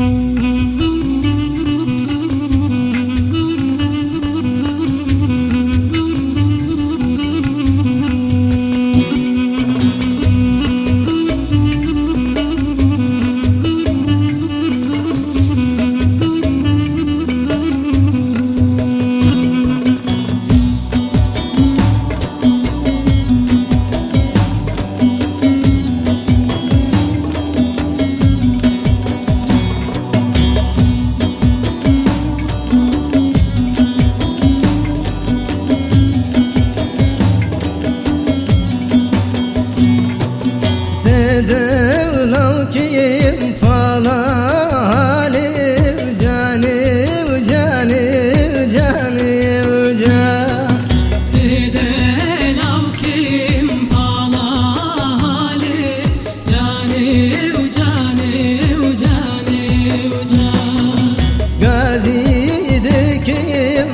Mm-hmm.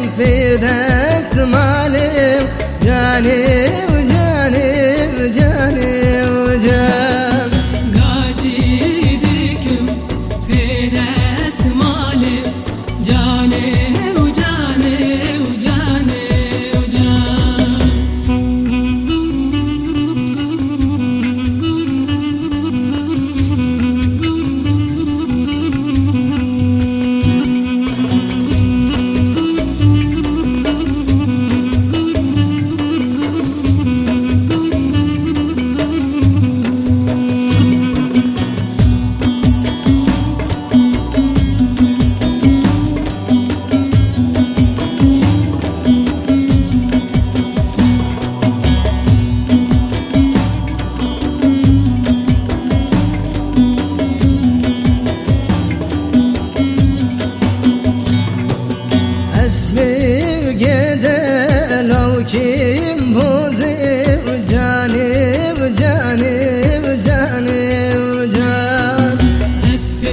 Kim fides malim cani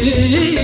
Esfi